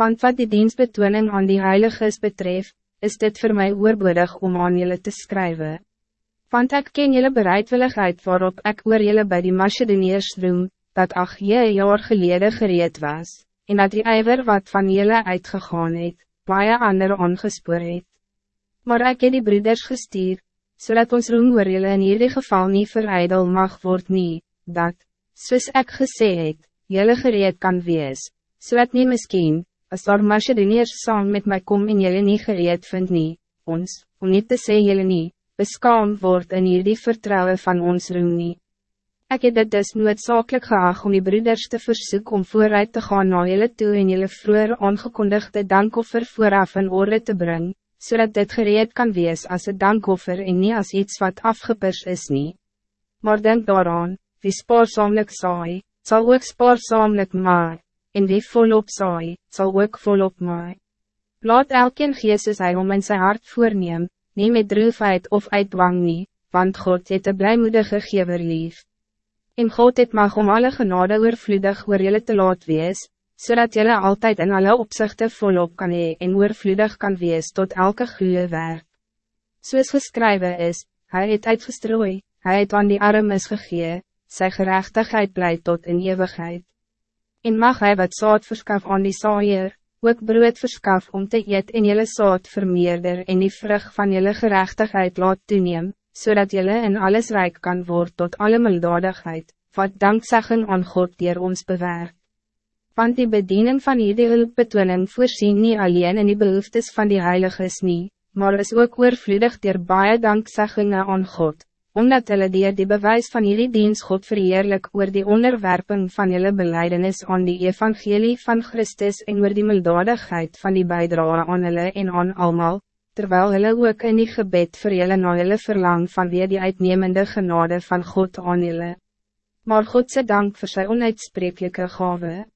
Want wat die dienstbetoning aan die heiliges betreft, is dit voor mij oorbodig om aan jullie te schrijven. Want ik ken jullie bereidwilligheid waarop ik oor jullie bij die Macedoniërs roem, dat ach je jaar geleden gereed was, en dat die ijver wat van jullie uitgegaan het, baie ander ongespoor het. Maar ik heb die broeders gestuur, zodat ons roem oor jullie in ieder geval niet verijdel mag word nie, dat, soos ek gesê het, jullie gereed kan wees, zodat niet misschien, as daar Macedoniërs saam met mij kom en jullie niet gereed vind nie, ons, om niet te sê jullie nie, beskaam word in hierdie vertrouwen van ons roem nie. Ek het dit dus noodzakelijk geacht om die broeders te verzoeken om vooruit te gaan na jullie toe en jullie vroeger aangekondigde dankoffer vooraf in orde te brengen, zodat dit gereed kan wees als een dankoffer en niet als iets wat afgepers is nie. Maar denk daaraan, wie spaarzaamlik saai, zal ook spaarzaamlik maak en wie volop saai, zal ook volop maai. Laat elkeen gees hy om in sy hart voorneem, nie met droefheid of uitdwang nie, want God het een blijmoedige gever lief. En God het mag om alle genade oorvloedig oor julle te laat wees, zodat jullie altijd in alle opzichten volop kan hee en oorvloedig kan wees tot elke goede werk. Soos geskrywe is, hij het uitgestrooi, hij het aan die armes gegee, sy gerechtigheid blijft tot in eeuwigheid en mag hij wat zout verskaf aan die saaier, ook brood verskaf om te eet en jelle zout vermeerder en die vrug van jelle gerechtigheid laat toeneem, zodat jelle in alles rijk kan worden tot alle mildadigheid, wat dankzeggen aan God dier ons bewerkt. Want die bediening van die hulpbetoning voorzien niet alleen in die behoeftes van die heiliges nie, maar is ook oorvloedig dier baie dankzeggingen aan God, omdat hulle dier die bewijs van jullie diens God verheerlijk oor die onderwerping van jullie beleidenis aan die evangelie van Christus en oor die mildadigheid van die bijdrage aan hulle en aan almal, terwijl hulle ook in die gebed vir julle na julle verlang van weer die uitnemende genade van God aan julle. Maar God se dank voor zijn onuitsprekelijke gave.